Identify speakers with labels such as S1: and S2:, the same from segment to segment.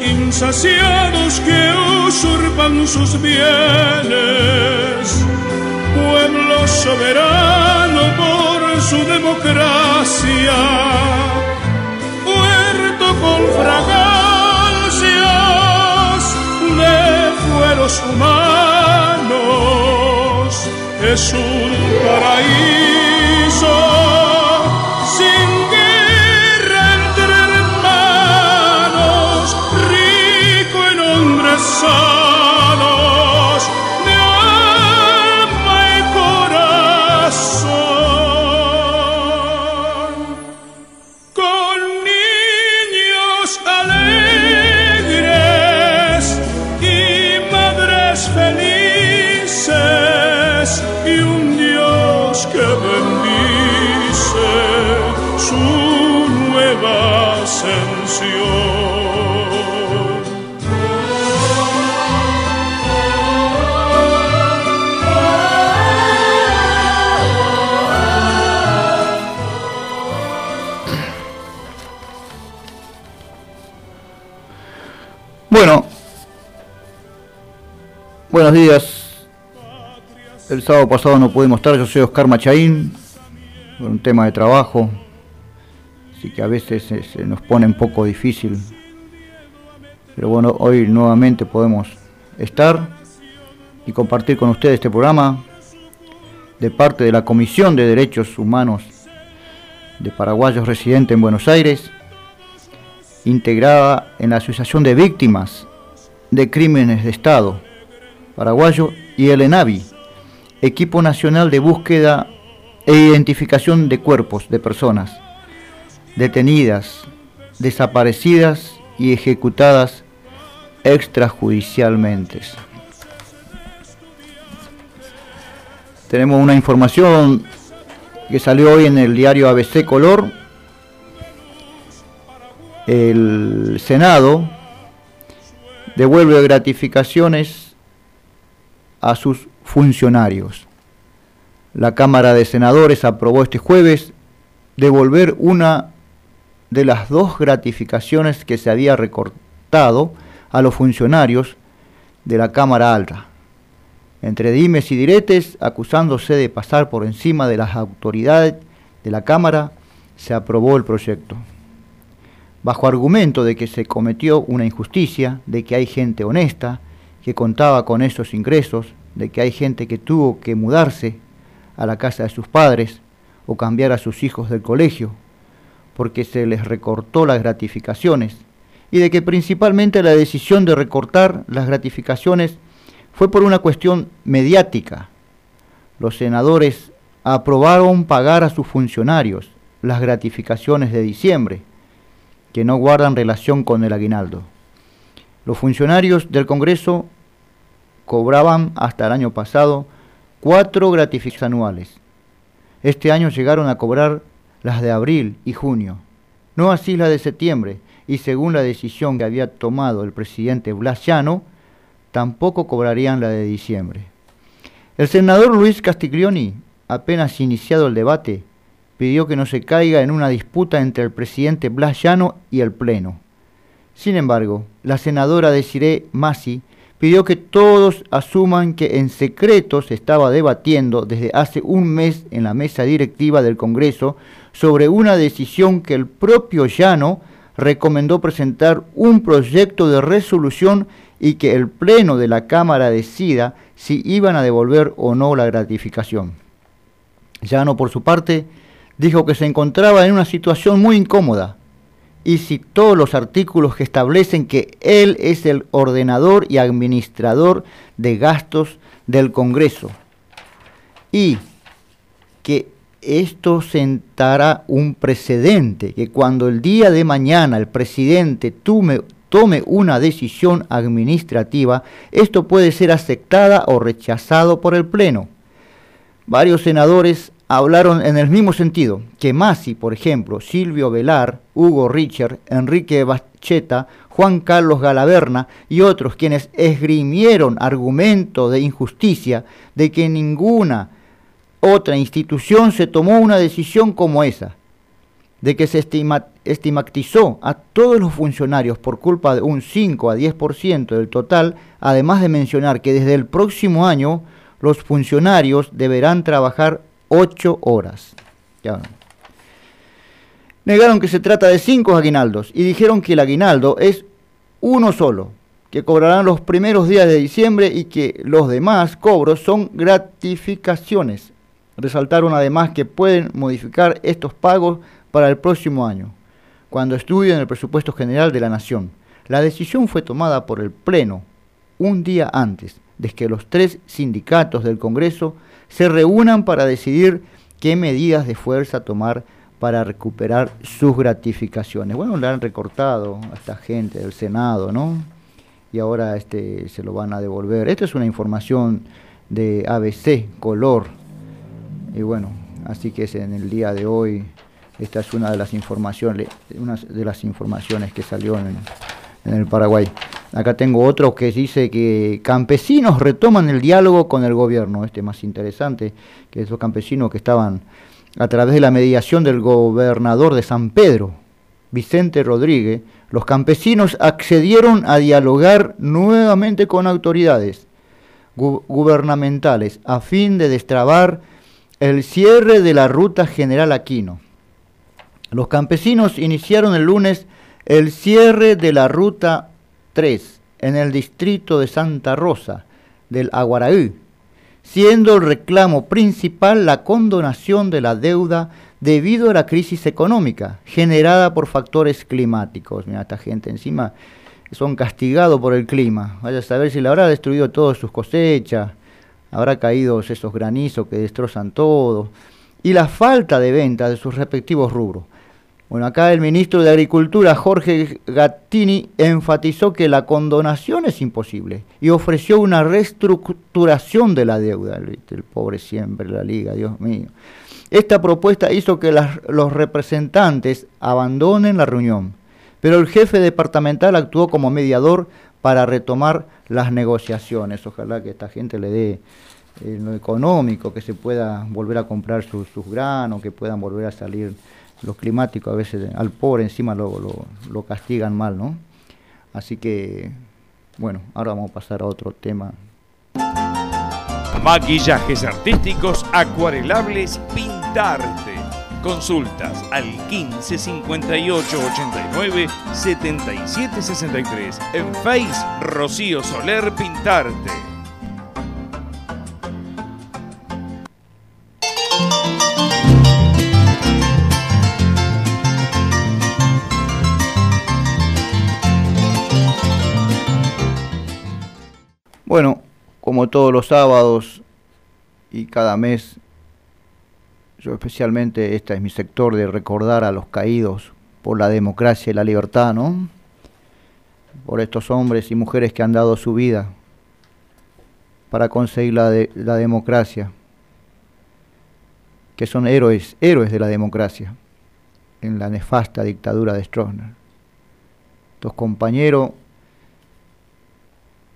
S1: insaciados que usurpan sus bienes. Pueblo soberano por su democracia, puerto con fragancias de fueros humanos, es un paraíso
S2: buenos días. El sábado pasado no pudimos estar, yo soy Oscar Machaín, por un tema de trabajo, así que a veces se, nos pone un poco difícil. Pero bueno, hoy nuevamente podemos estar y compartir con ustedes este programa de parte de la Comisión de Derechos Humanos de Paraguayos residentes en Buenos Aires integrada en la Asociación de Víctimas de Crímenes de Estado paraguayo y el ENAVI, Equipo Nacional de Búsqueda e Identificación de Cuerpos de Personas detenidas, desaparecidas y ejecutadas extrajudicialmente. Tenemos una información que salió hoy en el diario ABC Color, el Senado devuelve gratificaciones a sus funcionarios. La Cámara de Senadores aprobó este jueves devolver una de las dos gratificaciones que se había recortado a los funcionarios de la Cámara Alta, entre dimes y diretes, acusándose de pasar por encima de las autoridades de la Cámara, se aprobó el proyecto bajo argumento de que se cometió una injusticia, de que hay gente honesta, que contaba con esos ingresos, de que hay gente que tuvo que mudarse a la casa de sus padres o cambiar a sus hijos del colegio, porque se les recortó las gratificaciones, y de que principalmente la decisión de recortar las gratificaciones fue por una cuestión mediática. Los senadores aprobaron pagar a sus funcionarios las gratificaciones de diciembre, que no guardan relación con el aguinaldo. Los funcionarios del Congreso cobraban hasta el año pasado cuatro gratificaciones anuales. Este año llegaron a cobrar las de abril y junio, no así las de septiembre, y según la decisión que había tomado el presidente Blas Llano, tampoco cobrarían la de diciembre. El senador Luis Castiglioni, apenas iniciado el debate, pidió que no se caiga en una disputa entre el presidente Blas Llano y el Pleno. Sin embargo, la senadora Desiree Masi pidió que todos asuman que en secreto se estaba debatiendo desde hace un mes en la mesa directiva del Congreso sobre una decisión que el propio Llano recomendó presentar un proyecto de resolución y que el Pleno de la Cámara decida si iban a devolver o no la gratificación. Llano, por su parte, dijo que se encontraba en una situación muy incómoda y citó los artículos que establecen que él es el ordenador y administrador de gastos del Congreso y que esto sentará un precedente, que cuando el día de mañana el presidente tome, tome una decisión administrativa, esto puede ser aceptada o rechazado por el Pleno. Varios senadores hablaron en el mismo sentido, que Masi, por ejemplo, Silvio Velar, Hugo Richard, Enrique Bacheta, Juan Carlos Galaverna y otros quienes esgrimieron argumento de injusticia de que ninguna otra institución se tomó una decisión como esa, de que se estigmatizó a todos los funcionarios por culpa de un 5 a 10% del total, además de mencionar que desde el próximo año los funcionarios deberán trabajar 8 horas. Negaron que se trata de 5 aguinaldos y dijeron que el aguinaldo es uno solo, que cobrarán los primeros días de diciembre y que los demás cobros son gratificaciones. Resaltaron además que pueden modificar estos pagos para el próximo año, cuando estudien el presupuesto general de la Nación. La decisión fue tomada por el Pleno un día antes de que los tres sindicatos del Congreso se reúnan para decidir qué medidas de fuerza tomar para recuperar sus gratificaciones. Bueno, le han recortado a esta gente del Senado, ¿no? Y ahora este, se lo van a devolver. Esta es una información de ABC, color. Y bueno, así que es en el día de hoy, esta es una de las informaciones, una de las informaciones que salió en, en el Paraguay. Acá tengo otro que dice que campesinos retoman el diálogo con el gobierno. Este más interesante, que esos campesinos que estaban a través de la mediación del gobernador de San Pedro, Vicente Rodríguez, los campesinos accedieron a dialogar nuevamente con autoridades gubernamentales a fin de destrabar el cierre de la ruta general Aquino. Los campesinos iniciaron el lunes el cierre de la ruta 3 en el distrito de Santa Rosa del Aguaraí, siendo el reclamo principal la condonación de la deuda debido a la crisis económica generada por factores climáticos. Mira, esta gente encima son castigados por el clima. Vaya a saber si le habrá destruido todas sus cosechas, habrá caído esos granizos que destrozan todo, y la falta de venta de sus respectivos rubros. Bueno, acá el ministro de Agricultura, Jorge Gattini, enfatizó que la condonación es imposible y ofreció una reestructuración de la deuda. El, pobre siempre, la liga, Dios mío. Esta propuesta hizo que los representantes abandonen la reunión, pero el jefe departamental actuó como mediador para retomar las negociaciones. Ojalá que esta gente le dé eh, lo económico, que se pueda volver a comprar sus granos, que puedan volver a salir los climáticos a veces al pobre encima lo, lo, castigan mal, ¿no? Así que, bueno, ahora vamos a pasar a otro tema.
S3: Maquillajes artísticos, acuarelables, pintarte. Consultas al 15 58 89 77 63. En Face Rocío Soler Pintarte.
S2: Bueno, como todos los sábados y cada mes, yo especialmente, este es mi sector de recordar a los caídos por la democracia y la libertad, ¿no? Por estos hombres y mujeres que han dado su vida para conseguir la, democracia, que son héroes, héroes de la democracia en la nefasta dictadura de Stroessner. Estos compañeros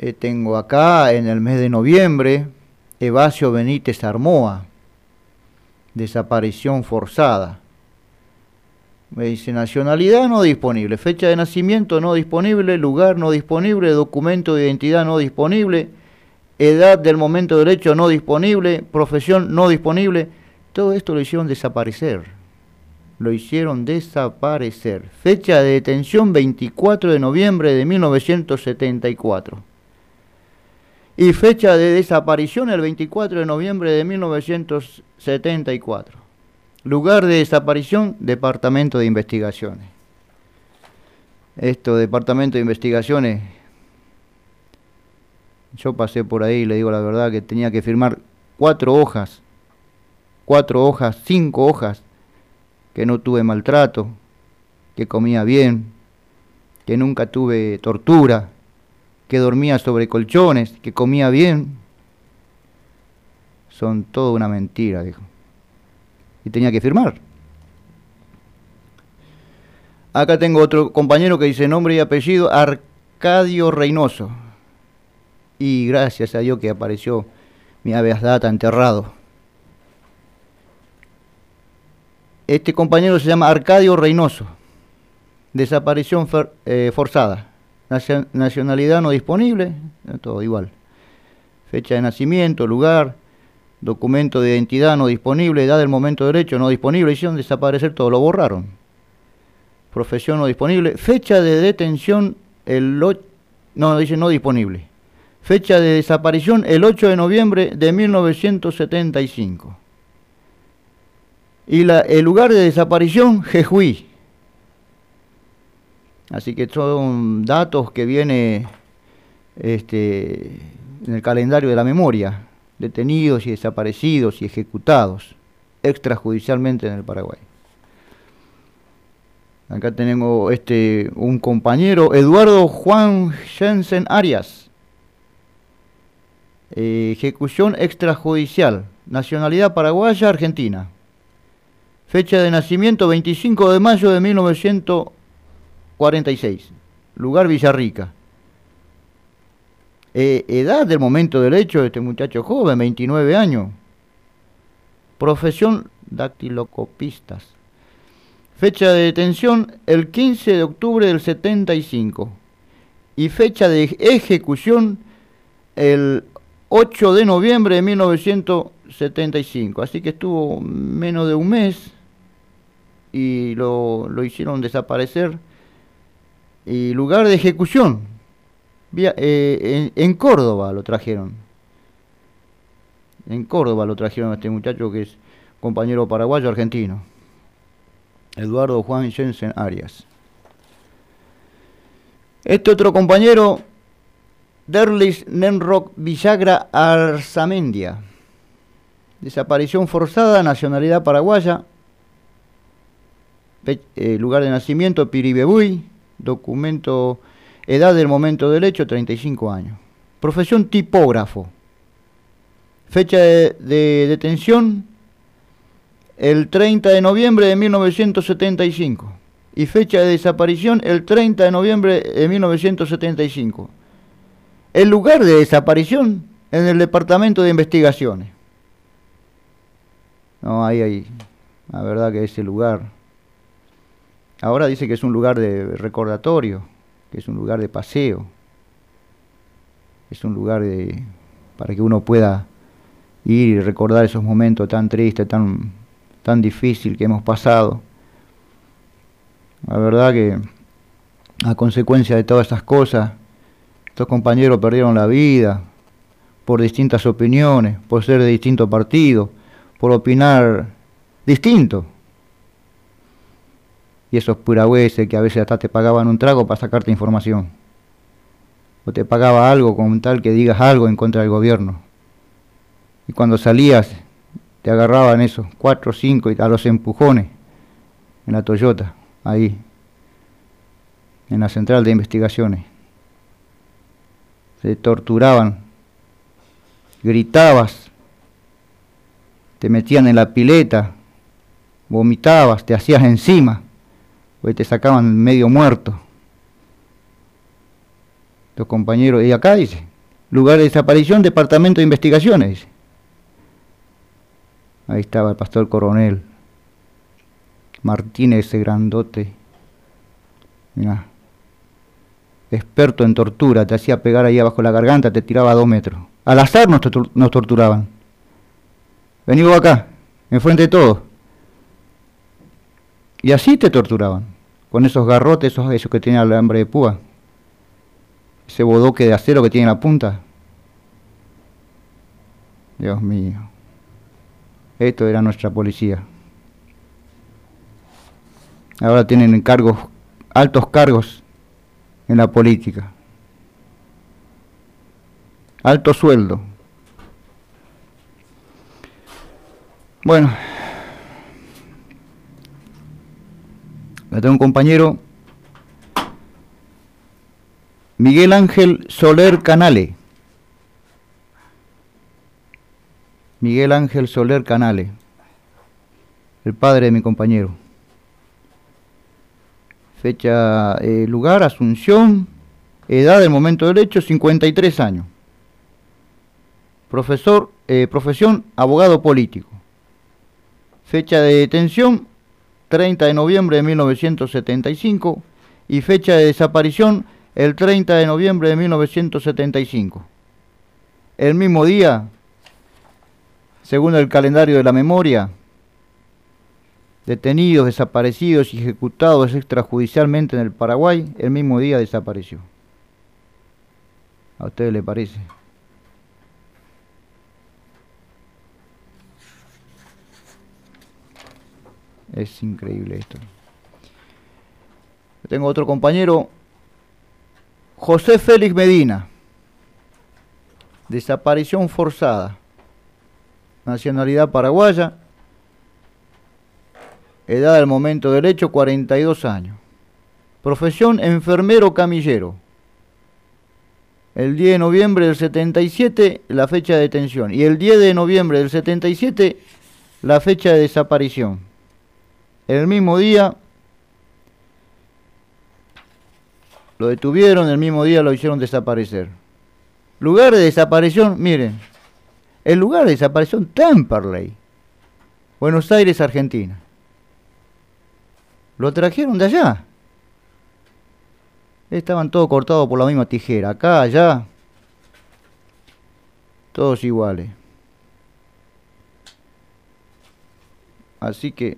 S2: eh, tengo acá en el mes de noviembre Evasio Benítez Armoa, desaparición forzada. Me dice nacionalidad no disponible, fecha de nacimiento no disponible, lugar no disponible, documento de identidad no disponible, edad del momento de derecho no disponible, profesión no disponible. Todo esto lo hicieron desaparecer. Lo hicieron desaparecer. Fecha de detención 24 de noviembre de 1974 y fecha de desaparición el 24 de noviembre de 1974. Lugar de desaparición, Departamento de Investigaciones. Esto, Departamento de Investigaciones, yo pasé por ahí y le digo la verdad que tenía que firmar cuatro hojas, cuatro hojas, cinco hojas, que no tuve maltrato, que comía bien, que nunca tuve tortura, que dormía sobre colchones, que comía bien. Son toda una mentira, dijo. Y tenía que firmar. Acá tengo otro compañero que dice nombre y apellido, Arcadio Reynoso. Y gracias a Dios que apareció mi habeas data enterrado. Este compañero se llama Arcadio Reynoso. Desaparición eh, forzada. Nacionalidad no disponible, todo igual. Fecha de nacimiento, lugar, documento de identidad no disponible, edad del momento de derecho no disponible, hicieron desaparecer todo, lo borraron. Profesión no disponible, fecha de detención el no dice no disponible. Fecha de desaparición el 8 de noviembre de 1975. Y la, el lugar de desaparición, Jejuí. Así que son datos que viene este, en el calendario de la memoria, detenidos y desaparecidos y ejecutados extrajudicialmente en el Paraguay. Acá tenemos este un compañero, Eduardo Juan Jensen Arias. Eh, ejecución extrajudicial, nacionalidad paraguaya, Argentina. Fecha de nacimiento 25 de mayo de 1900 46. Lugar Villarrica. Eh, edad del momento del hecho este muchacho joven, 29 años. Profesión dactilocopistas. Fecha de detención el 15 de octubre del 75. Y fecha de ejecución el 8 de noviembre de 1975. Así que estuvo menos de un mes y lo, lo hicieron desaparecer y lugar de ejecución. Eh, en, Córdoba lo trajeron. En Córdoba lo trajeron a este muchacho que es compañero paraguayo argentino. Eduardo Juan Jensen Arias. Este otro compañero, Derlis Nenrock Villagra Arzamendia. Desaparición forzada, nacionalidad paraguaya. Eh, lugar de nacimiento, Piribebuy documento, edad del momento del hecho, 35 años. Profesión tipógrafo. Fecha de, detención, el 30 de noviembre de 1975. Y fecha de desaparición, el 30 de noviembre de 1975. El lugar de desaparición, en el Departamento de Investigaciones. No, ahí, ahí. La verdad que ese lugar Ahora dice que es un lugar de recordatorio, que es un lugar de paseo, es un lugar de, para que uno pueda ir y recordar esos momentos tan tristes, tan, tan difíciles que hemos pasado. La verdad que a consecuencia de todas estas cosas, estos compañeros perdieron la vida por distintas opiniones, por ser de distintos partidos, por opinar distinto y esos puragüeses que a veces hasta te pagaban un trago para sacarte información. O te pagaba algo con tal que digas algo en contra del gobierno. Y cuando salías, te agarraban esos cuatro o cinco a los empujones en la Toyota, ahí, en la central de investigaciones. Se torturaban, gritabas, te metían en la pileta, vomitabas, te hacías encima Hoy te sacaban medio muerto. Los compañeros, y acá dice, lugar de desaparición, departamento de investigaciones. Ahí estaba el pastor coronel. Martínez, ese grandote. Mirá. Experto en tortura, te hacía pegar ahí abajo la garganta, te tiraba a dos metros. Al azar nos, torturaban. Vení acá, enfrente de todos. Y así te torturaban, con esos garrotes, esos, esos que tiene hambre de púa, ese bodoque de acero que tiene en la punta. Dios mío, esto era nuestra policía. Ahora tienen cargos, altos cargos en la política. Alto sueldo. Bueno, acá tengo un compañero, Miguel Ángel Soler Canale. Miguel Ángel Soler Canale, el padre de mi compañero. Fecha, eh, lugar, Asunción, edad del momento del hecho, 53 años. Profesor, eh, profesión, abogado político. Fecha de detención, 30 de noviembre de 1975 y fecha de desaparición, el 30 de noviembre de 1975. El mismo día, según el calendario de la memoria, detenidos, desaparecidos y ejecutados extrajudicialmente en el Paraguay, el mismo día desapareció. ¿A ustedes le parece? Es increíble esto. Tengo otro compañero, José Félix Medina. Desaparición forzada. Nacionalidad paraguaya. Edad del momento del hecho, 42 años. Profesión enfermero camillero. El 10 de noviembre del 77, la fecha de detención. Y el 10 de noviembre del 77, la fecha de desaparición el mismo día lo detuvieron, el mismo día lo hicieron desaparecer. Lugar de desaparición, miren, el lugar de desaparición Temperley, Buenos Aires, Argentina. Lo trajeron de allá. Estaban todos cortados por la misma tijera, acá, allá, todos iguales. Así que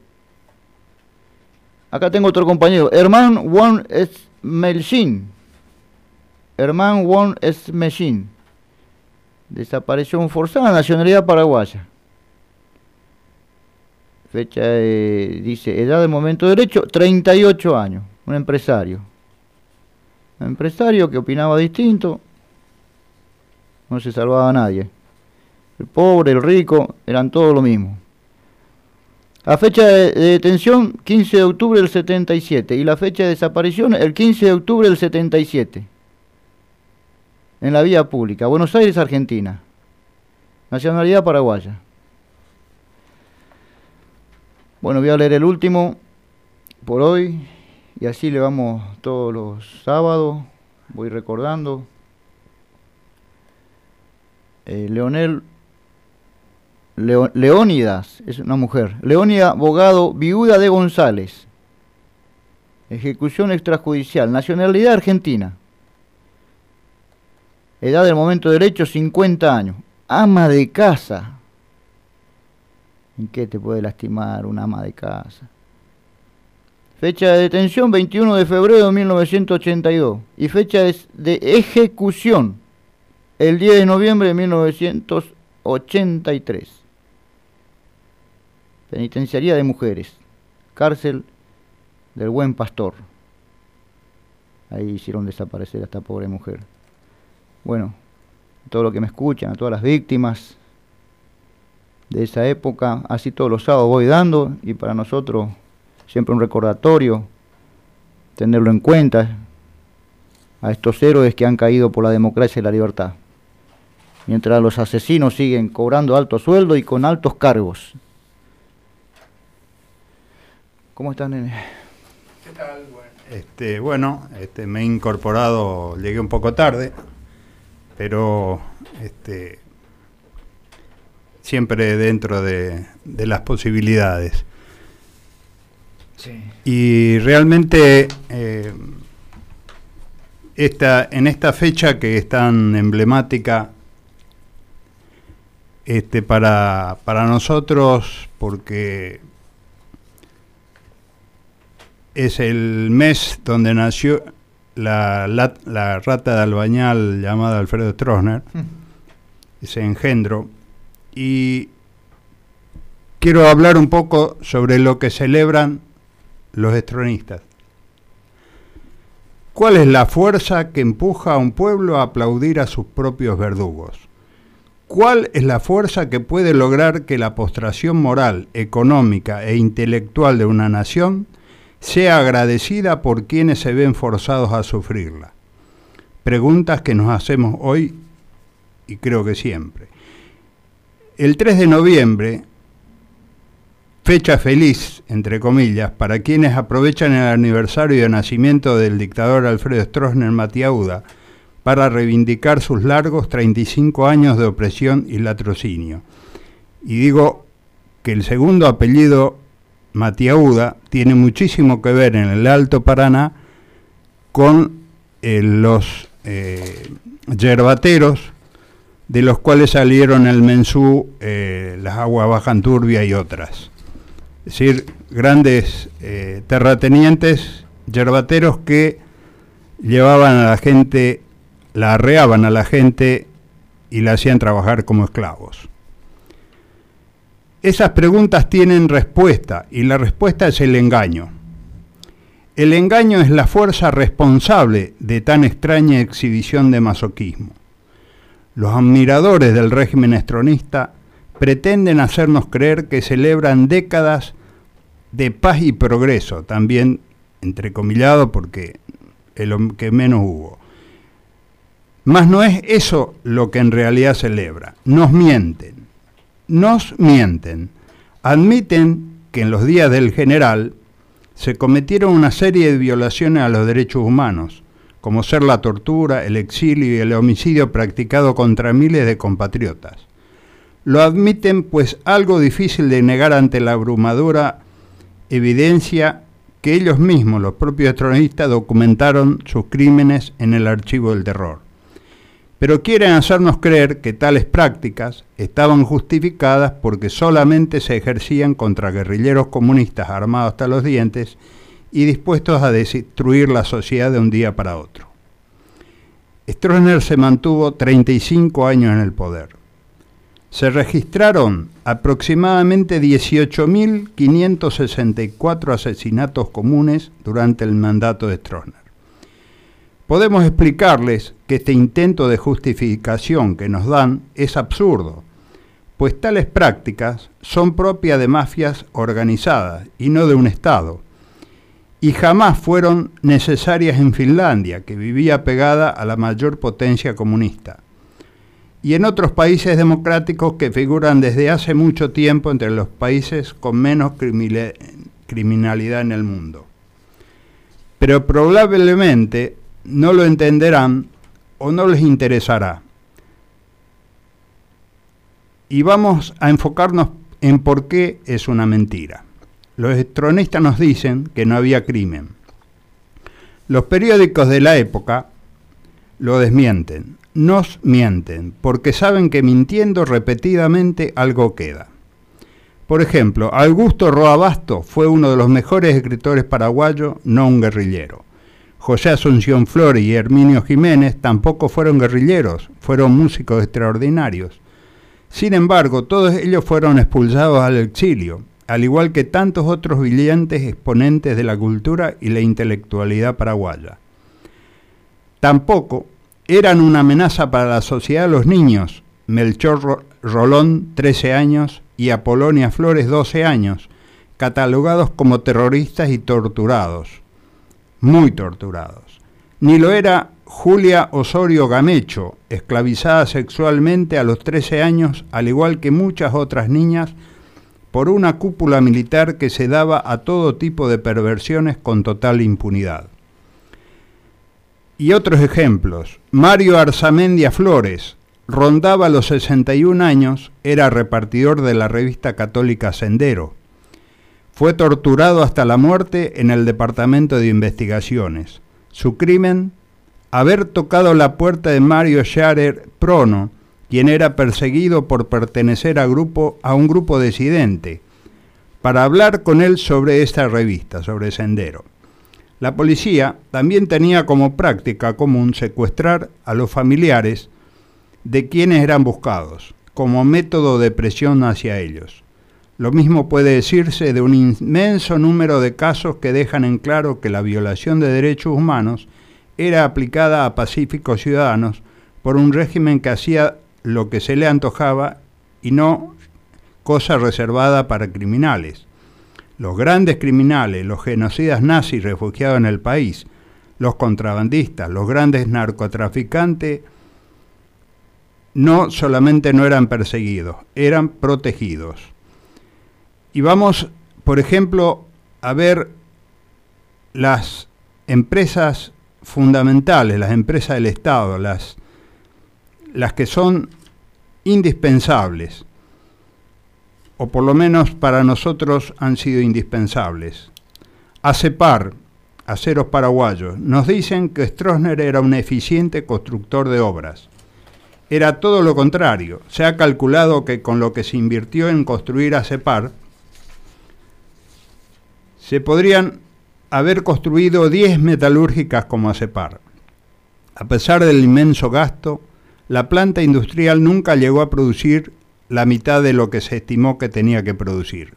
S2: Acá tengo otro compañero, Herman Won Smelchin. Herman Won Smelchin. Desaparición forzada, nacionalidad paraguaya. Fecha, dice, edad de momento de derecho, 38 años. Un empresario. Un empresario que opinaba distinto. No se salvaba a nadie. El pobre, el rico, eran todos lo mismo. La fecha de, detención 15 de octubre del 77 y la fecha de desaparición el 15 de octubre del 77. En la vía pública, Buenos Aires, Argentina. Nacionalidad paraguaya. Bueno, voy a leer el último por hoy y así le vamos todos los sábados. Voy recordando. Eh, Leonel Leónidas, es una mujer. Leónida abogado, viuda de González. Ejecución extrajudicial. Nacionalidad argentina. Edad del momento de derecho 50 años. Ama de casa. ¿En qué te puede lastimar una ama de casa? Fecha de detención 21 de febrero de 1982 y fecha de, de ejecución el 10 de noviembre de 1983. Penitenciaría de Mujeres, cárcel del Buen Pastor. Ahí hicieron desaparecer a esta pobre mujer. Bueno, todo lo que me escuchan, a todas las víctimas de esa época, así todos los sábados voy dando y para nosotros siempre un recordatorio, tenerlo en cuenta, a estos héroes que han caído por la democracia y la libertad. Mientras los asesinos siguen cobrando alto sueldo y con altos cargos. ¿Cómo están, nene?
S4: ¿Qué tal? Bueno, este, bueno este, me he incorporado, llegué un poco tarde, pero este, siempre dentro de, las posibilidades. Sí. Y realmente eh, esta, en esta fecha que es tan emblemática este, para, para nosotros, porque es el mes donde nació la, rata de albañal llamada Alfredo Stroessner, mm. ese engendro, y quiero hablar un poco sobre lo que celebran los estronistas. ¿Cuál es la fuerza que empuja a un pueblo a aplaudir a sus propios verdugos? ¿Cuál es la fuerza que puede lograr que la postración moral, económica e intelectual de una nación sea agradecida por quienes se ven forzados a sufrirla? Preguntas que nos hacemos hoy y creo que siempre. El 3 de noviembre, fecha feliz, entre comillas, para quienes aprovechan el aniversario de nacimiento del dictador Alfredo Stroessner Matiauda, para reivindicar sus largos 35 años de opresión y latrocinio. Y digo que el segundo apellido, Tiene muchísimo que ver en el Alto Paraná con eh, los eh, yerbateros, de los cuales salieron el Mensú, eh, las aguas bajan turbia y otras. Es decir, grandes terratenientes, yerbateros que llevaban a la gente la arreaban a la gente y la hacían trabajar como esclavos. Esas preguntas tienen respuesta y la respuesta es el engaño. El engaño es la fuerza responsable de tan extraña exhibición de masoquismo. Los admiradores del régimen estronista pretenden hacernos creer que celebran décadas de paz y progreso, también entrecomillado porque es lo que menos hubo. Mas no es eso lo que en realidad celebra. Nos mienten. Nos mienten. Admiten que en los días del general se cometieron una serie de violaciones a los derechos humanos, como ser la tortura, el exilio y el homicidio practicado contra miles de compatriotas. Lo admiten pues algo difícil de negar ante la abrumadora evidencia que ellos mismos, los propios tronistas, documentaron sus crímenes en el archivo del terror pero quieren hacernos creer que tales prácticas estaban justificadas porque solamente se ejercían contra guerrilleros comunistas armados hasta los dientes y dispuestos a destruir la sociedad de un día para otro. Stroessner se mantuvo 35 años en el poder. Se registraron aproximadamente 18.564 asesinatos comunes durante el mandato de Stroessner. Podemos explicarles que este intento de justificación que nos dan es absurdo, pues tales prácticas son propias de mafias organizadas y no de un Estado, y jamás fueron necesarias en Finlandia, que vivía pegada a la mayor potencia comunista, y en otros países democráticos que figuran desde hace mucho tiempo entre los países con menos criminalidad en el mundo. Pero probablemente no lo entenderán o no les interesará. Y vamos a enfocarnos en por qué es una mentira. Los estronistas nos dicen que no había crimen. Los periódicos de la época lo desmienten, nos mienten, porque saben que mintiendo repetidamente algo queda. Por ejemplo, Augusto Roabasto fue uno de los mejores escritores paraguayos, no un guerrillero. José Asunción Flores y Herminio Jiménez tampoco fueron guerrilleros, fueron músicos extraordinarios. Sin embargo, todos ellos fueron expulsados al exilio, al igual que tantos otros brillantes exponentes de la cultura y la intelectualidad paraguaya. Tampoco eran una amenaza para la sociedad los niños, Melchor Rolón, 13 años, y Apolonia Flores, 12 años, catalogados como terroristas y torturados muy torturados. Ni lo era Julia Osorio Gamecho, esclavizada sexualmente a los 13 años, al igual que muchas otras niñas, por una cúpula militar que se daba a todo tipo de perversiones con total impunidad. Y otros ejemplos. Mario Arzamendia Flores rondaba los 61 años, era repartidor de la revista católica Sendero fue torturado hasta la muerte en el Departamento de Investigaciones. Su crimen, haber tocado la puerta de Mario Scharer Prono, quien era perseguido por pertenecer a, grupo, a un grupo disidente, para hablar con él sobre esta revista, sobre Sendero. La policía también tenía como práctica común secuestrar a los familiares de quienes eran buscados, como método de presión hacia ellos. Lo mismo puede decirse de un inmenso número de casos que dejan en claro que la violación de derechos humanos era aplicada a pacíficos ciudadanos por un régimen que hacía lo que se le antojaba y no cosa reservada para criminales. Los grandes criminales, los genocidas nazis refugiados en el país, los contrabandistas, los grandes narcotraficantes, no solamente no eran perseguidos, eran protegidos. Y vamos, por ejemplo, a ver las empresas fundamentales, las empresas del Estado, las, las que son indispensables, o por lo menos para nosotros han sido indispensables. ACEPAR, Aceros Paraguayos, nos dicen que Stroessner era un eficiente constructor de obras. Era todo lo contrario. Se ha calculado que con lo que se invirtió en construir ACEPAR, se podrían haber construido 10 metalúrgicas como ACEPAR. A pesar del inmenso gasto, la planta industrial nunca llegó a producir la mitad de lo que se estimó que tenía que producir.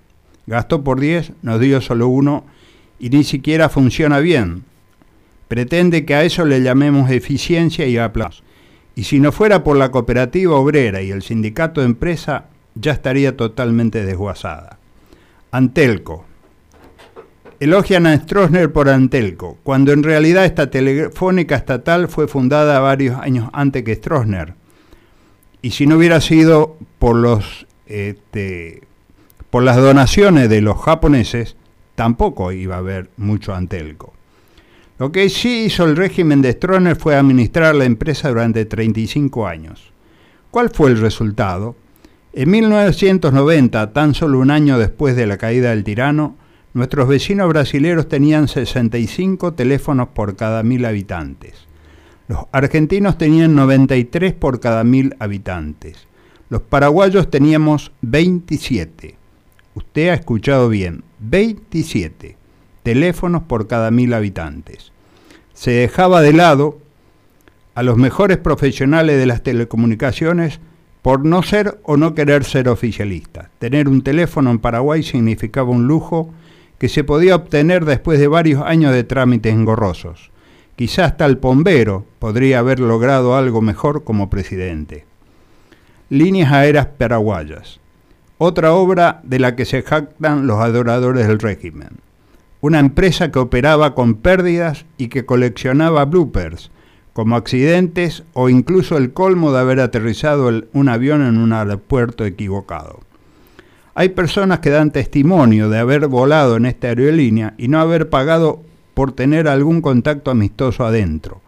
S4: Gastó por 10, nos dio solo uno y ni siquiera funciona bien. Pretende que a eso le llamemos eficiencia y aplauso. Y si no fuera por la cooperativa obrera y el sindicato de empresa, ya estaría totalmente desguazada. Antelco. Elogian a Stroessner por Antelco, cuando en realidad esta telefónica estatal fue fundada varios años antes que Stroessner. Y si no hubiera sido por los este, por las donaciones de los japoneses, tampoco iba a haber mucho Antelco. Lo que sí hizo el régimen de Stroessner fue administrar la empresa durante 35 años. ¿Cuál fue el resultado? En 1990, tan solo un año después de la caída del tirano, nuestros vecinos brasileños tenían 65 teléfonos por cada mil habitantes. Los argentinos tenían 93 por cada mil habitantes. Los paraguayos teníamos 27. Usted ha escuchado bien, 27 teléfonos por cada mil habitantes. Se dejaba de lado a los mejores profesionales de las telecomunicaciones por no ser o no querer ser oficialistas. Tener un teléfono en Paraguay significaba un lujo que se podía obtener después de varios años de trámites engorrosos. Quizás hasta el bombero podría haber logrado algo mejor como presidente. Líneas aéreas paraguayas. Otra obra de la que se jactan los adoradores del régimen una empresa que operaba con pérdidas y que coleccionaba bloopers, como accidentes o incluso el colmo de haber aterrizado un avión en un aeropuerto equivocado. Hay personas que dan testimonio de haber volado en esta aerolínea y no haber pagado por tener algún contacto amistoso adentro.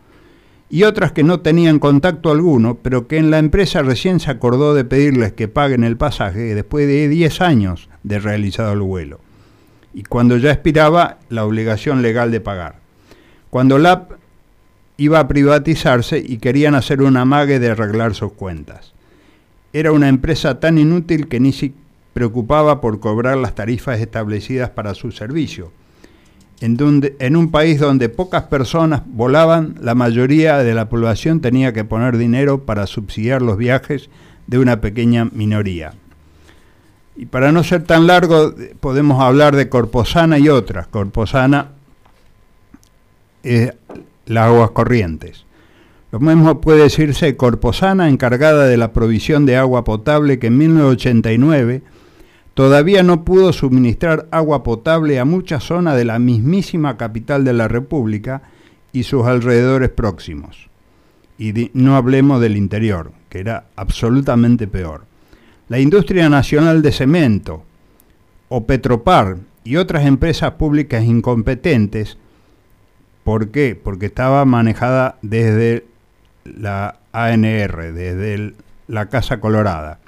S4: Y otras que no tenían contacto alguno, pero que en la empresa recién se acordó de pedirles que paguen el pasaje después de 10 años de realizado el vuelo y cuando ya expiraba la obligación legal de pagar. Cuando LAP iba a privatizarse y querían hacer una amague de arreglar sus cuentas. Era una empresa tan inútil que ni se preocupaba por cobrar las tarifas establecidas para su servicio. En, donde, en un país donde pocas personas volaban, la mayoría de la población tenía que poner dinero para subsidiar los viajes de una pequeña minoría. Y para no ser tan largo, podemos hablar de Corposana y otras. Corposana es las aguas corrientes. Lo mismo puede decirse Corposana, encargada de la provisión de agua potable, que en 1989 todavía no pudo suministrar agua potable a muchas zonas de la mismísima capital de la República y sus alrededores próximos. Y no hablemos del interior, que era absolutamente peor la Industria Nacional de Cemento o Petropar y otras empresas públicas incompetentes. ¿Por qué? Porque estaba manejada desde la ANR, desde la Casa Colorada,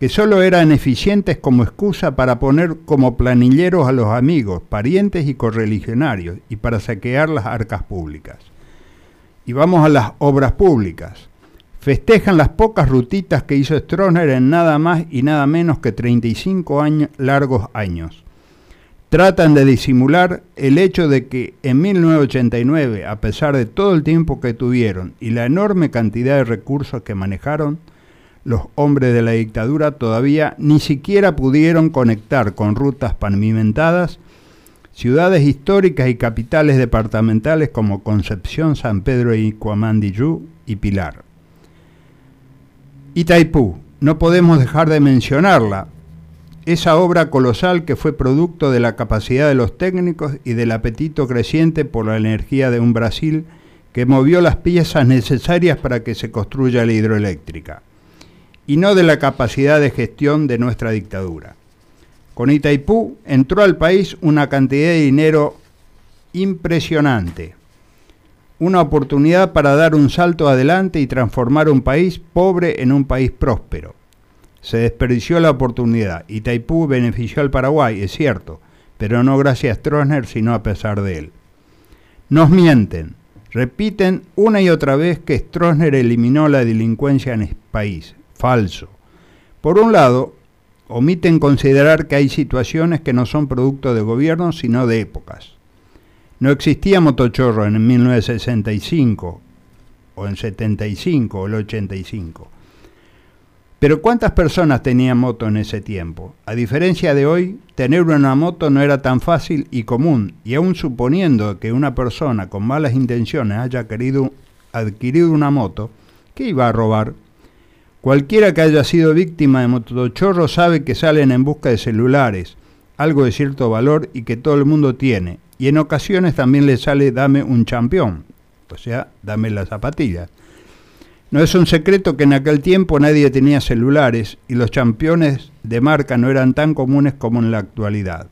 S4: que solo eran eficientes como excusa para poner como planilleros a los amigos, parientes y correligionarios y para saquear las arcas públicas. Y vamos a las obras públicas festejan las pocas rutitas que hizo Stroessner en nada más y nada menos que 35 años, largos años. Tratan de disimular el hecho de que en 1989, a pesar de todo el tiempo que tuvieron y la enorme cantidad de recursos que manejaron, los hombres de la dictadura todavía ni siquiera pudieron conectar con rutas pavimentadas ciudades históricas y capitales departamentales como Concepción, San Pedro y Cuamandiyú y Pilar. Itaipú, no podemos dejar de mencionarla, esa obra colosal que fue producto de la capacidad de los técnicos y del apetito creciente por la energía de un Brasil que movió las piezas necesarias para que se construya la hidroeléctrica, y no de la capacidad de gestión de nuestra dictadura. Con Itaipú entró al país una cantidad de dinero impresionante, una oportunidad para dar un salto adelante y transformar un país pobre en un país próspero. Se desperdició la oportunidad. Itaipú benefició al Paraguay, es cierto, pero no gracias a Stroessner, sino a pesar de él. Nos mienten. Repiten una y otra vez que Stroessner eliminó la delincuencia en el país. Falso. Por un lado, omiten considerar que hay situaciones que no son producto de gobierno, sino de épocas. No existía motochorro en 1965, o en 75, o el 85. Pero ¿cuántas personas tenían moto en ese tiempo? A diferencia de hoy, tener una moto no era tan fácil y común, y aún suponiendo que una persona con malas intenciones haya querido adquirir una moto, ¿qué iba a robar? Cualquiera que haya sido víctima de motochorro sabe que salen en busca de celulares, algo de cierto valor y que todo el mundo tiene, y en ocasiones también le sale dame un champión, o sea, dame la zapatilla. No es un secreto que en aquel tiempo nadie tenía celulares y los championes de marca no eran tan comunes como en la actualidad.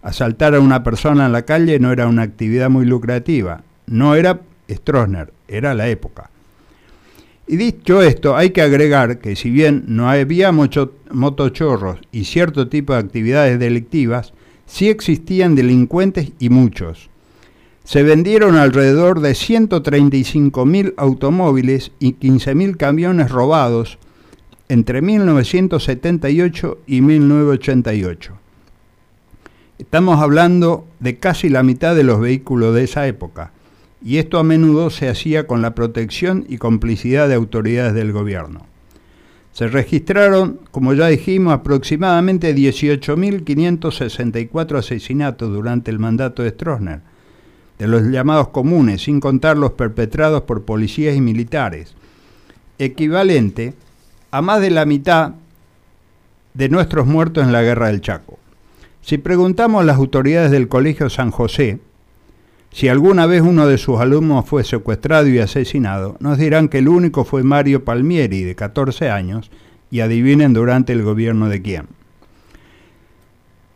S4: Asaltar a una persona en la calle no era una actividad muy lucrativa. No era Stroessner, era la época. Y dicho esto, hay que agregar que si bien no había muchos motochorros y cierto tipo de actividades delictivas, sí existían delincuentes y muchos se vendieron alrededor de 135.000 automóviles y 15.000 camiones robados entre 1978 y 1988. Estamos hablando de casi la mitad de los vehículos de esa época, y esto a menudo se hacía con la protección y complicidad de autoridades del gobierno. Se registraron, como ya dijimos, aproximadamente 18.564 asesinatos durante el mandato de Stroessner, de los llamados comunes, sin contar los perpetrados por policías y militares, equivalente a más de la mitad de nuestros muertos en la guerra del Chaco. Si preguntamos a las autoridades del Colegio San José si alguna vez uno de sus alumnos fue secuestrado y asesinado, nos dirán que el único fue Mario Palmieri, de 14 años, y adivinen durante el gobierno de quién.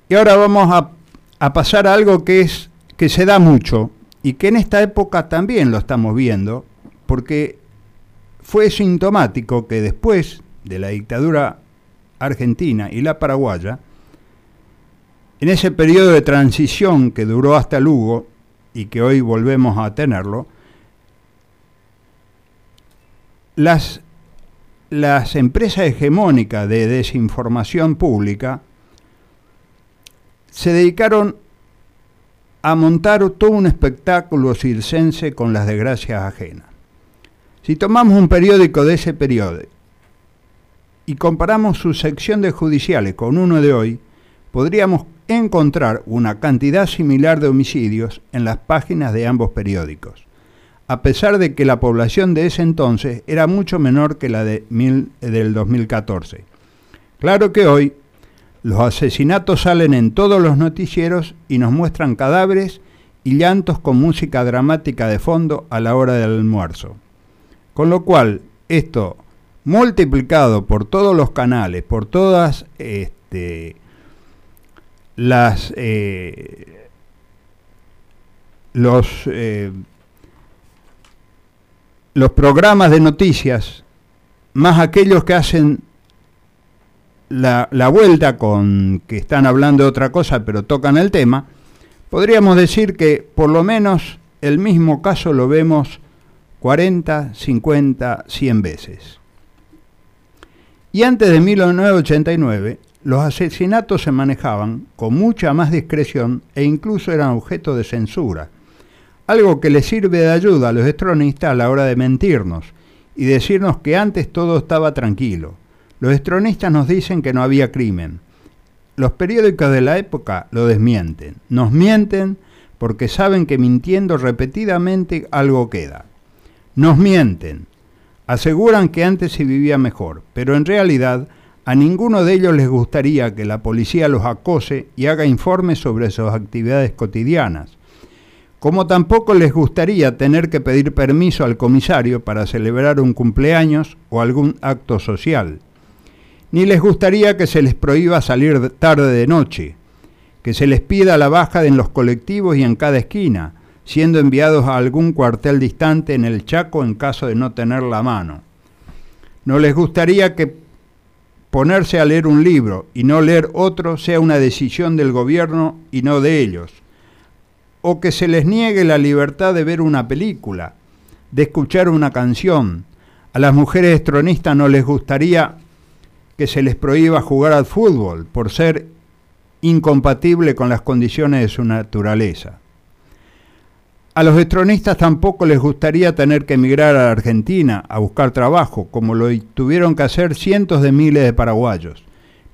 S4: Y ahora vamos a, pasar a algo que es que se da mucho y que en esta época también lo estamos viendo, porque fue sintomático que después de la dictadura argentina y la paraguaya, en ese periodo de transición que duró hasta Lugo y que hoy volvemos a tenerlo, las, las empresas hegemónicas de desinformación pública se dedicaron a montar todo un espectáculo circense con las desgracias ajenas. Si tomamos un periódico de ese periodo y comparamos su sección de judiciales con uno de hoy, podríamos encontrar una cantidad similar de homicidios en las páginas de ambos periódicos, a pesar de que la población de ese entonces era mucho menor que la de del 2014. Claro que hoy los asesinatos salen en todos los noticieros y nos muestran cadáveres y llantos con música dramática de fondo a la hora del almuerzo. Con lo cual, esto multiplicado por todos los canales, por todas este, las eh, los eh, los programas de noticias, más aquellos que hacen la, vuelta con que están hablando de otra cosa pero tocan el tema, podríamos decir que por lo menos el mismo caso lo vemos 40, 50, 100 veces. Y antes de 1989, los asesinatos se manejaban con mucha más discreción e incluso eran objeto de censura, algo que les sirve de ayuda a los estronistas a la hora de mentirnos y decirnos que antes todo estaba tranquilo, los estronistas nos dicen que no había crimen. Los periódicos de la época lo desmienten. Nos mienten porque saben que mintiendo repetidamente algo queda. Nos mienten. Aseguran que antes se vivía mejor, pero en realidad a ninguno de ellos les gustaría que la policía los acose y haga informes sobre sus actividades cotidianas, como tampoco les gustaría tener que pedir permiso al comisario para celebrar un cumpleaños o algún acto social. Ni les gustaría que se les prohíba salir tarde de noche, que se les pida la baja en los colectivos y en cada esquina, siendo enviados a algún cuartel distante en el Chaco en caso de no tener la mano. No les gustaría que ponerse a leer un libro y no leer otro sea una decisión del gobierno y no de ellos, o que se les niegue la libertad de ver una película, de escuchar una canción. A las mujeres estronistas no les gustaría que se les prohíba jugar al fútbol por ser incompatible con las condiciones de su naturaleza. A los estronistas tampoco les gustaría tener que emigrar a la Argentina a buscar trabajo, como lo tuvieron que hacer cientos de miles de paraguayos.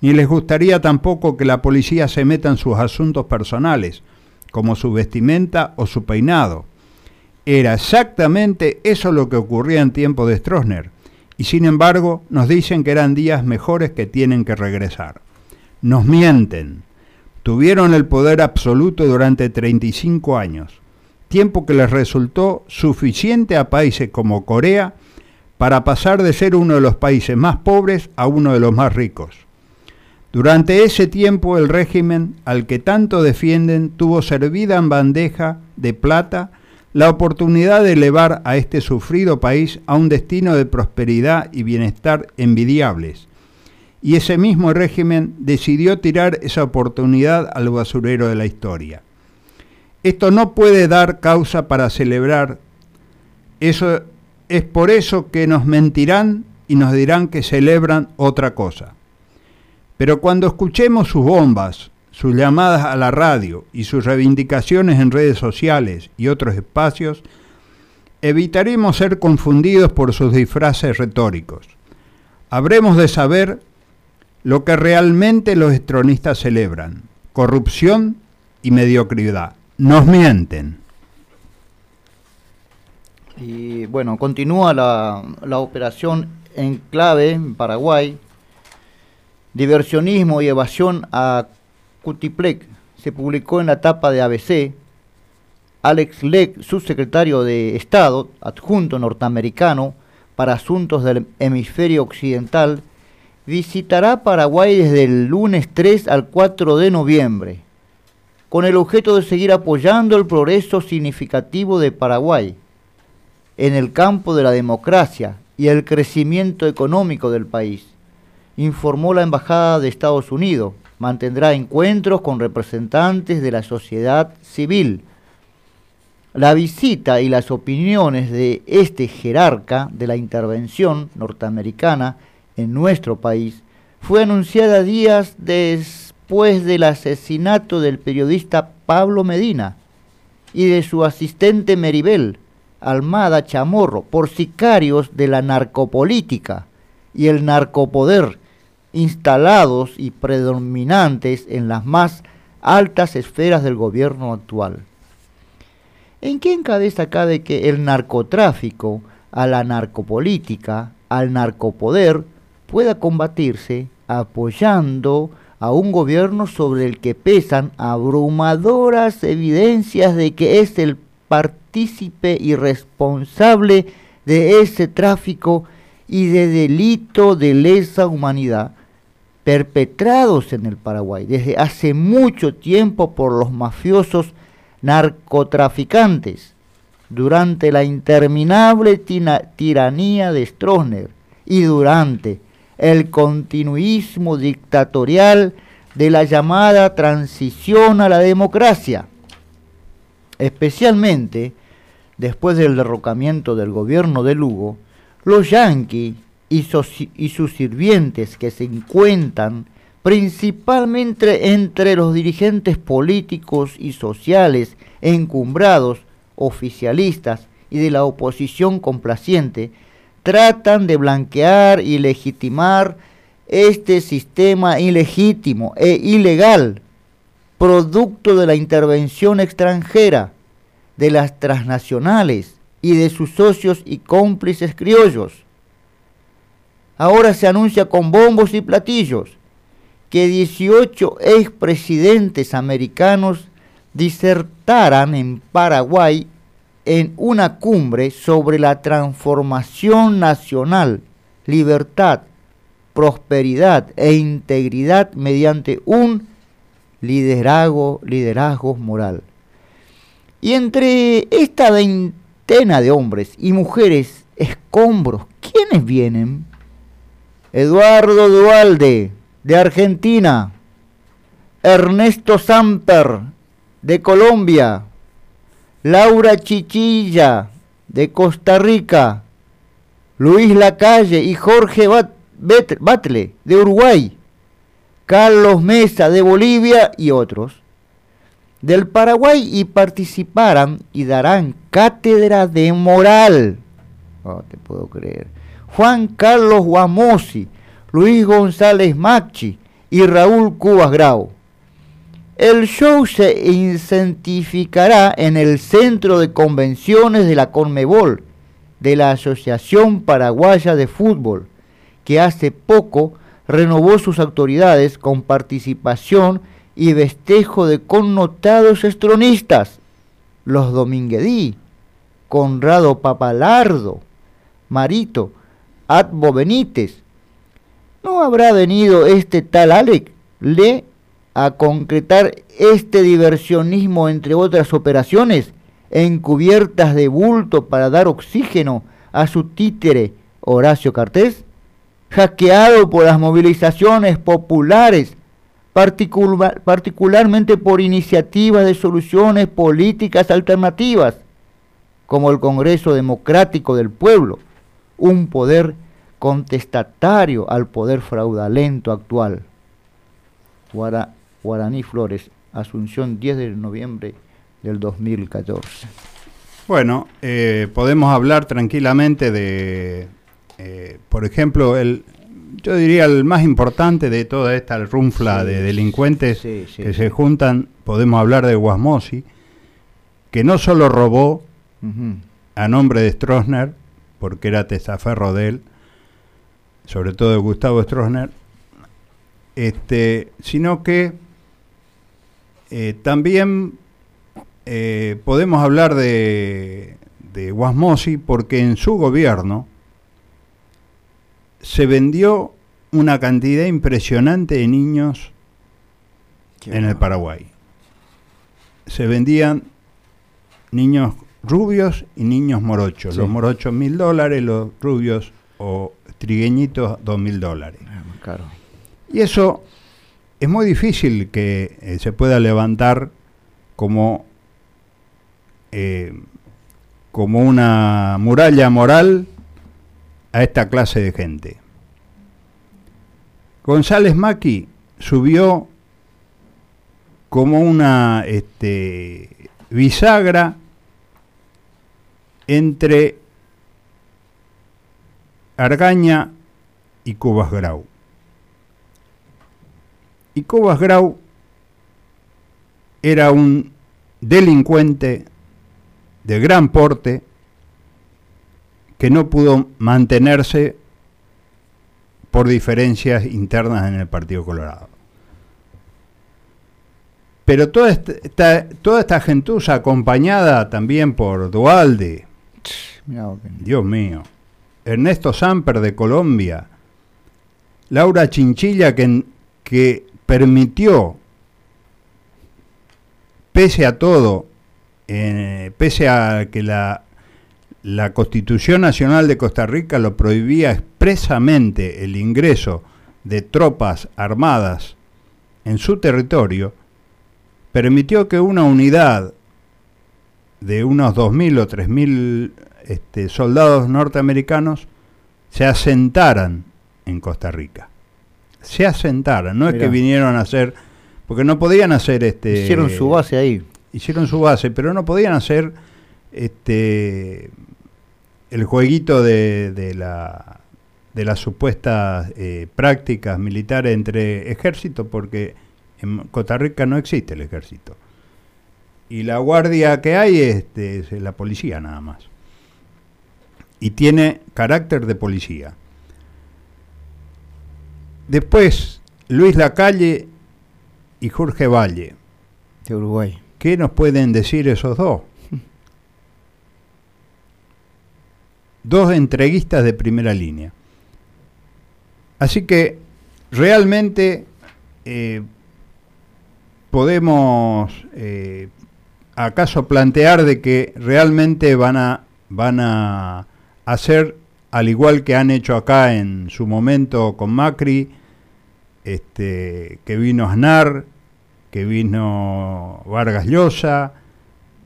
S4: Ni les gustaría tampoco que la policía se meta en sus asuntos personales, como su vestimenta o su peinado. Era exactamente eso lo que ocurría en tiempo de Stroessner, y sin embargo nos dicen que eran días mejores que tienen que regresar. Nos mienten. Tuvieron el poder absoluto durante 35 años, tiempo que les resultó suficiente a países como Corea para pasar de ser uno de los países más pobres a uno de los más ricos. Durante ese tiempo el régimen al que tanto defienden tuvo servida en bandeja de plata la oportunidad de elevar a este sufrido país a un destino de prosperidad y bienestar envidiables, y ese mismo régimen decidió tirar esa oportunidad al basurero de la historia. Esto no puede dar causa para celebrar. Eso es por eso que nos mentirán y nos dirán que celebran otra cosa. Pero cuando escuchemos sus bombas, sus llamadas a la radio y sus reivindicaciones en redes sociales y otros espacios, evitaremos ser confundidos por sus disfraces retóricos. Habremos de saber lo que realmente los estronistas celebran, corrupción y mediocridad. Nos mienten.
S2: Y bueno, continúa la, la operación en clave en Paraguay. Diversionismo y evasión a Cutiplec. Se publicó en la tapa de ABC. Alex Leck, subsecretario de Estado, adjunto norteamericano para asuntos del hemisferio occidental, visitará Paraguay desde el lunes 3 al 4 de noviembre, con el objeto de seguir apoyando el progreso significativo de Paraguay en el campo de la democracia y el crecimiento económico del país, informó la Embajada de Estados Unidos. Mantendrá encuentros con representantes de la sociedad civil. La visita y las opiniones de este jerarca de la intervención norteamericana en nuestro país fue anunciada días después del asesinato del periodista Pablo Medina y de su asistente Meribel Almada Chamorro por sicarios de la narcopolítica y el narcopoder instalados y predominantes en las más altas esferas del gobierno actual. ¿En quién cabeza cabe que el narcotráfico, a la narcopolítica, al narcopoder, pueda combatirse apoyando a un gobierno sobre el que pesan abrumadoras evidencias de que es el partícipe y responsable de ese tráfico y de delito de lesa humanidad perpetrados en el Paraguay desde hace mucho tiempo por los mafiosos narcotraficantes durante la interminable tiranía de Stroessner y durante el continuismo dictatorial de la llamada transición a la democracia, especialmente después del derrocamiento del gobierno de Lugo, los yanquis y, y sus sirvientes que se encuentran principalmente entre los dirigentes políticos y sociales encumbrados, oficialistas y de la oposición complaciente, tratan de blanquear y legitimar este sistema ilegítimo e ilegal, producto de la intervención extranjera, de las transnacionales y de sus socios y cómplices criollos, ahora se anuncia con bombos y platillos que 18 expresidentes americanos disertaran en Paraguay en una cumbre sobre la transformación nacional, libertad, prosperidad e integridad mediante un liderazgo, liderazgo moral. Y entre esta veintena de hombres y mujeres escombros, ¿quiénes vienen? Eduardo Dualde, de Argentina, Ernesto Samper, de Colombia, Laura Chichilla, de Costa Rica, Luis Lacalle y Jorge Batle, de Uruguay, Carlos Mesa, de Bolivia y otros del Paraguay y participarán y darán cátedra de moral. No te puedo creer. Juan Carlos Guamosi, Luis González Machi y Raúl Cubas Grau. El show se incentificará en el Centro de Convenciones de la Conmebol, de la Asociación Paraguaya de Fútbol, que hace poco renovó sus autoridades con participación y vestejo de connotados estronistas, los Dominguedí, Conrado Papalardo, Marito, Atbo Benítez. ¿No habrá venido este tal Alec Le a concretar este diversionismo entre otras operaciones encubiertas de bulto para dar oxígeno a su títere Horacio Cartés? Hackeado por las movilizaciones populares particularmente por iniciativas de soluciones políticas alternativas, como el Congreso Democrático del Pueblo, un poder contestatario al poder fraudulento actual. Guaraní Flores, Asunción 10 de noviembre del 2014.
S4: Bueno, eh, podemos hablar tranquilamente de, eh, por ejemplo, el, yo diría el más importante de toda esta runfla de delincuentes que se juntan, podemos hablar de Guasmosi, que no solo robó a nombre de Stroessner, porque era testaferro de él, sobre todo de Gustavo Stroessner, este, sino que eh, también eh, podemos hablar de, de Guasmosi porque en su gobierno, se vendió una cantidad impresionante de niños en el Paraguay. Se vendían niños rubios y niños morochos. Los morochos mil dólares, los rubios o trigueñitos dos mil dólares. Ah, y eso es muy difícil que eh, se pueda levantar como, eh, como una muralla moral a esta clase de gente. González Maki subió como una este, bisagra entre Argaña y Cubas Grau. Y Cubas Grau era un delincuente de gran porte que no pudo mantenerse por diferencias internas en el Partido Colorado. Pero toda esta, toda esta gentuza acompañada también por Dualde, Dios mío, Ernesto Samper de Colombia, Laura Chinchilla que, que permitió, pese a todo, pese a que la la Constitución Nacional de Costa Rica lo prohibía expresamente el ingreso de tropas armadas en su territorio, permitió que una unidad de unos 2.000 o 3.000 este, soldados norteamericanos se asentaran en Costa Rica. Se asentaran, no es que vinieron a hacer, porque no podían hacer este...
S2: Hicieron su base ahí.
S4: Hicieron su base, pero no podían hacer este el jueguito de, de, la, de las supuestas eh, prácticas militares entre ejércitos, porque en Costa Rica no existe el ejército. Y la guardia que hay es, es la policía nada más. Y tiene carácter de policía. Después, Luis Lacalle y Jorge Valle.
S2: De Uruguay.
S4: ¿Qué nos pueden decir esos dos? dos entreguistas de primera línea. Así que realmente eh, podemos eh, acaso plantear de que realmente van a, van a hacer, al igual que han hecho acá en su momento con Macri, este, que vino Aznar, que vino Vargas Llosa,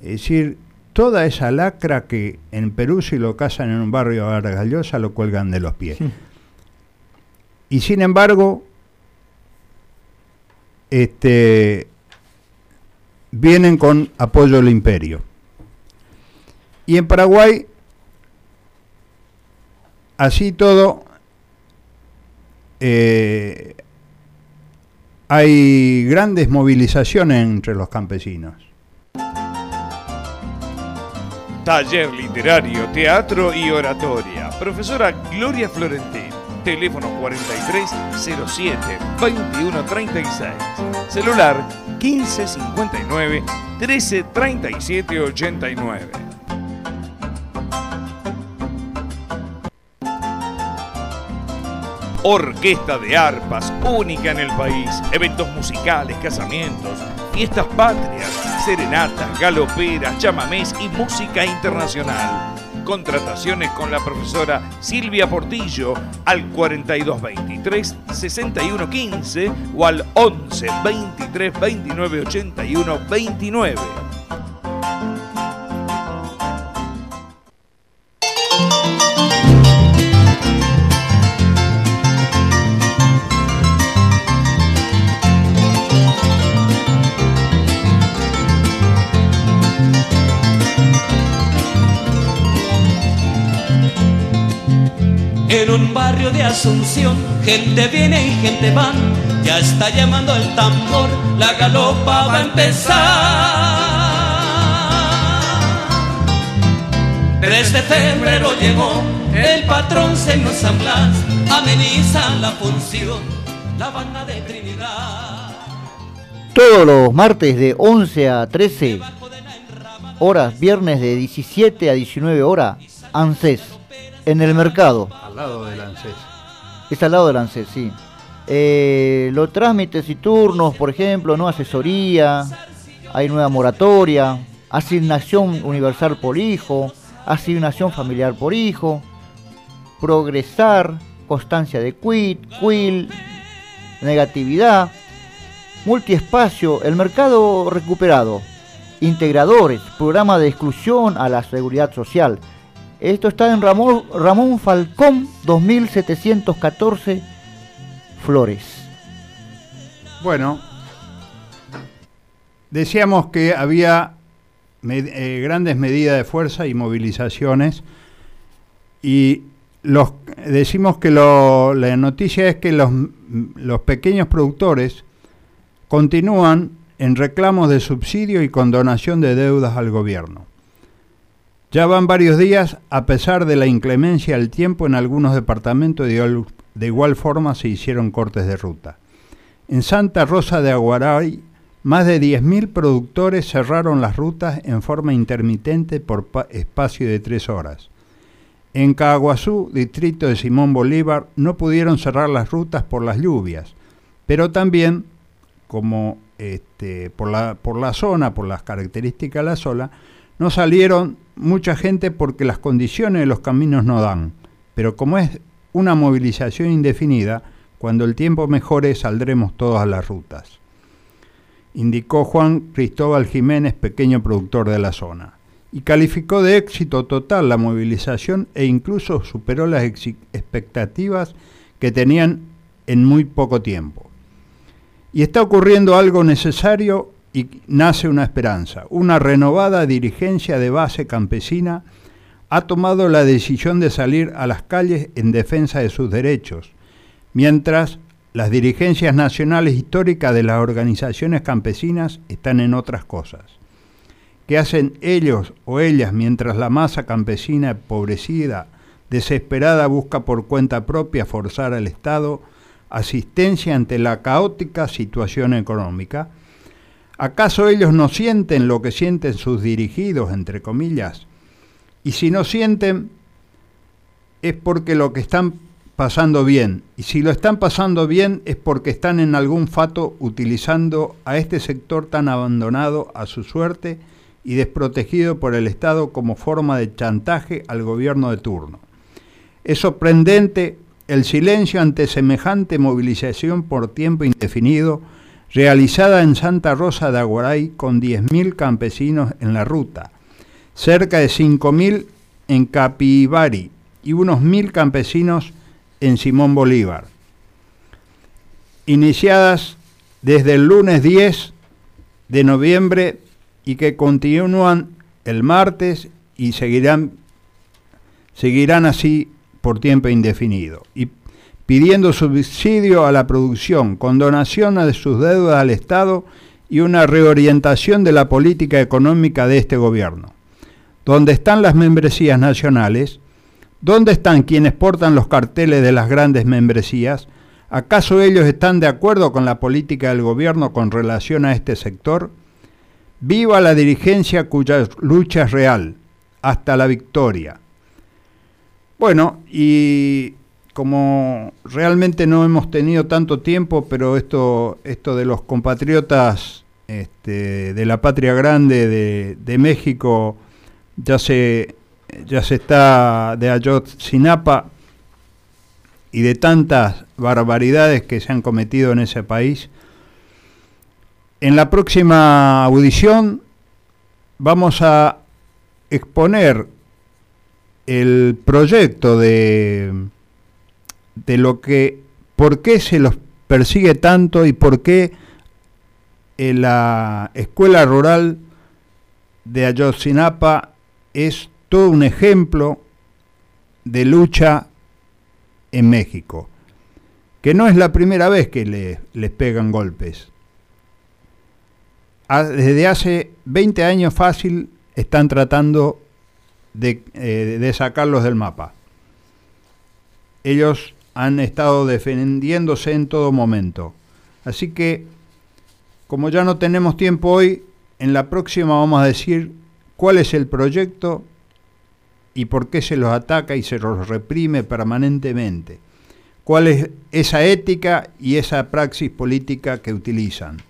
S4: es decir, toda esa lacra que en Perú si lo casan en un barrio a Vargas Llosa lo cuelgan de los pies. Y sin embargo, este, vienen con apoyo del imperio. Y en Paraguay, así todo, eh, hay grandes movilizaciones entre los campesinos.
S3: Taller literario, teatro y oratoria. Profesora Gloria Florentín. Teléfono 4307 2136. Celular 1559 Orquesta de arpas, única en el país. Eventos musicales, casamientos, fiestas patrias, serenatas, galoperas, chamamés y música internacional. Contrataciones con la profesora Silvia Portillo al 4223 6115 o al 11 23 29 81 29.
S5: Barrio de Asunción, gente viene y gente va, ya está llamando el tambor, la galopa va a empezar. 3 de febrero llegó, el patrón se nos San Blas, ameniza la función, la banda de Trinidad.
S2: Todos los martes de 11 a 13 horas, viernes de 17 a 19 horas, ANSES, en el mercado.
S4: Al lado del ANSES.
S2: Es al lado del ANSES, sí. Eh, los trámites y turnos, por ejemplo, no asesoría, hay nueva moratoria, asignación universal por hijo, asignación familiar por hijo, progresar, constancia de quit, quill, negatividad, multiespacio, el mercado recuperado, integradores, programa de exclusión a la seguridad social. Esto está en Ramón, Ramón Falcón 2714 Flores.
S4: Bueno, decíamos que había eh, grandes medidas de fuerza y movilizaciones y los, decimos que lo- la noticia es que los, los pequeños productores continúan en reclamos de subsidio y condonación de deudas al gobierno. Ya van varios días a pesar de la inclemencia del tiempo en algunos departamentos de igual, forma se hicieron cortes de ruta. En Santa Rosa de Aguaray, más de 10.000 productores cerraron las rutas en forma intermitente por pa- espacio de tres horas. En Caguazú, distrito de Simón Bolívar, no pudieron cerrar las rutas por las lluvias, pero también, como este, por, la, por la zona, por las características de la zona, no salieron mucha gente porque las condiciones de los caminos no dan. Pero como es una movilización indefinida, cuando el tiempo mejore saldremos todas las rutas. Indicó Juan Cristóbal Jiménez, pequeño productor de la zona. Y calificó de éxito total la movilización e incluso superó las expectativas que tenían en muy poco tiempo. Y está ocurriendo algo necesario y nace una esperanza. Una renovada dirigencia de base campesina ha tomado la decisión de salir a las calles en defensa de sus derechos, mientras las dirigencias nacionales históricas de las organizaciones campesinas están en otras cosas. ¿Qué hacen ellos o ellas mientras la masa campesina empobrecida, desesperada, busca por cuenta propia forzar al Estado asistencia ante la caótica situación económica? ¿Acaso ellos no sienten lo que sienten sus dirigidos, entre comillas? Y si no sienten, es porque lo que están pasando bien. Y si lo están pasando bien es porque están en algún fato utilizando a este sector tan abandonado a su suerte y desprotegido por el Estado como forma de chantaje al gobierno de turno. Es sorprendente el silencio ante semejante movilización por tiempo indefinido realizada en Santa Rosa de Aguaray con 10.000 campesinos en la ruta, cerca de 5.000 en Capibari y unos 1.000 campesinos en Simón Bolívar, iniciadas desde el lunes 10 de noviembre y que continúan el martes y seguirán, así por tiempo indefinido, pidiendo subsidio a la producción, condonación de sus deudas al Estado y una reorientación de la política económica de este gobierno. ¿Dónde están las membresías nacionales? ¿Dónde están quienes portan los carteles de las grandes membresías? ¿Acaso ellos están de acuerdo con la política del gobierno con relación a este sector? Viva la dirigencia cuya lucha es real, hasta la victoria. Bueno, y como realmente no hemos tenido tanto tiempo, pero esto, esto de los compatriotas este, de la patria grande de, México ya se, ya se está de Ayotzinapa y de tantas barbaridades que se han cometido en ese país, en la próxima audición vamos a exponer el proyecto de, de lo que, por qué se los persigue tanto y por qué en la escuela rural de Ayotzinapa es todo un ejemplo de lucha en México, que no es la primera vez que le, les pegan golpes desde hace 20 años fácil están tratando de, eh, de sacarlos del mapa. Ellos han estado defendiéndose en todo momento. Así que, como ya no tenemos tiempo hoy, en la próxima vamos a decir cuál es el proyecto y por qué se los ataca y se los reprime permanentemente. Cuál es esa ética y esa praxis política que utilizan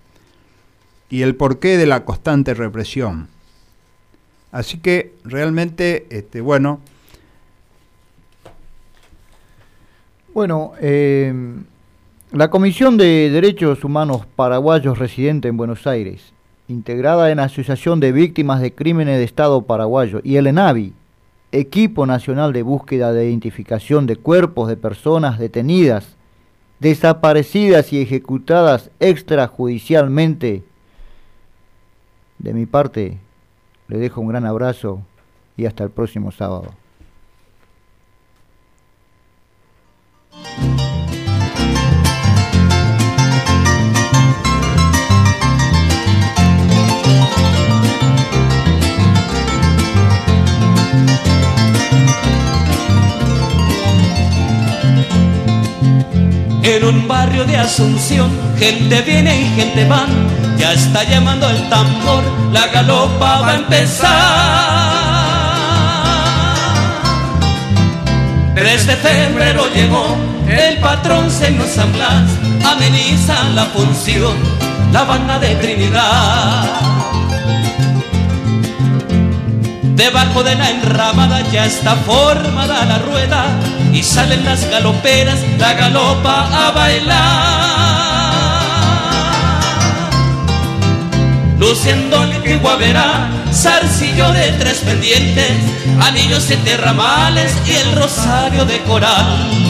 S4: y el porqué de la constante represión. Así que realmente, este, bueno.
S2: Bueno, em, la Comisión de Derechos Humanos Paraguayos residente en Buenos Aires, integrada en la Asociación de Víctimas de Crímenes de Estado Paraguayo y el ENAVI, Equipo Nacional de Búsqueda de Identificación de Cuerpos de Personas Detenidas, Desaparecidas y Ejecutadas extrajudicialmente, de mi parte, le dejo un gran abrazo y hasta el próximo sábado.
S5: En un barrio de Asunción, gente viene y gente va, ya está llamando el tambor, la galopa va a empezar. 3 de febrero llegó, el patrón señor San Blas, ameniza la función, la banda de Trinidad. Debajo de la enramada ya está formada la rueda y salen las galoperas, la galopa a bailar. Luciendo el guavera, zarcillo de tres pendientes, anillos siete ramales y el rosario de coral.